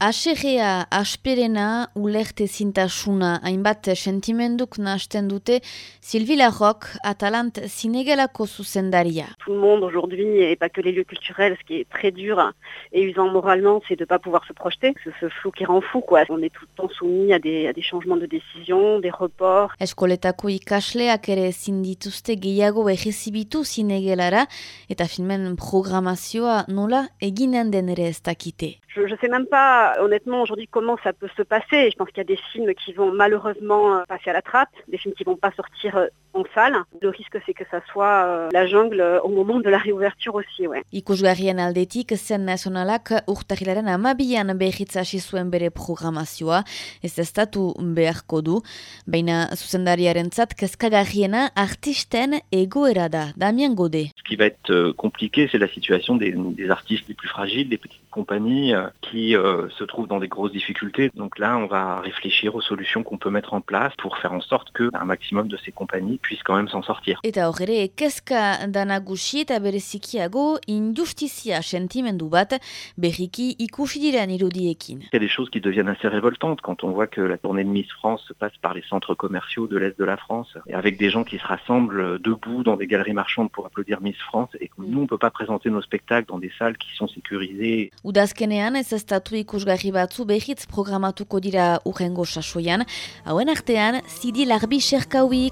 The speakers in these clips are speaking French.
Aserrea, asperena, ulerte zintasuna, hainbat sentimenduk nahasten dute Sylvie Larroc, Atalant Zinegelako zuzendaria. Tout le monde aujourd'hui, et pas que les lieux culturels, ce qui est très dur et usant moralement, c'est de ne pas pouvoir se projeter. C'est ce flou qui rend fou, quoi. On est tout le temps soumis à des, à des changements de décision, des reports. Eskoletako ikasleak ere ezin dituzte gehiago egizibitu zinegelara eta filmen programazioa nola eginen den ere ez dakite. Je ne sais même pas honnêtement aujourd'hui comment ça peut se passer. Je pense qu'il y a des films qui vont malheureusement euh, passer à la trappe, des films qui vont pas sortir euh, salle. Le risque c'est que ça soit euh, la jungle au moment de la réouverture aussi. Ouais. Ikusgarrien aldetik zen nazionalak urtahilaren amabian behitza hasi zuen bere programazioa, ez estatu beharko du, baina zuzendariarentzat kezkagarriena artisten egoera da, Damien Godet. Ce qui va être compliqué, c'est la situation des, des artistes les plus fragiles, des petites compagnies qui euh, se trouvent dans des grosses difficultés. Donc là, on va réfléchir aux solutions qu'on peut mettre en place pour faire en sorte que un maximum de ces compagnies puissent quand même s'en sortir. Eta hor ere, kezka da nagusi eta berezikiago injustizia sentimendu bat berriki ikusi diren irudiekin. Il y a des choses qui deviennent assez révoltantes quand on voit que la tournée de Miss France se passe par les centres commerciaux de l'Est de la France et avec des gens qui se rassemblent debout dans des galeries marchandes pour applaudir Miss France et que nous, on peut pas présenter nos spectacles dans des salles qui sont sécurisées. Udazkenean ez estatu ikusgarri batzu behitz programatuko dira urrengo sasoian, hauen artean, zidi larbi serkaui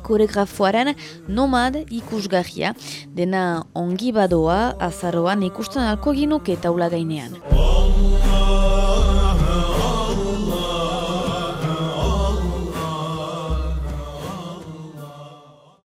koregrafoaren nomad ikusgarria, dena ongi badoa azaroan ikusten alko ginuke taula gainean.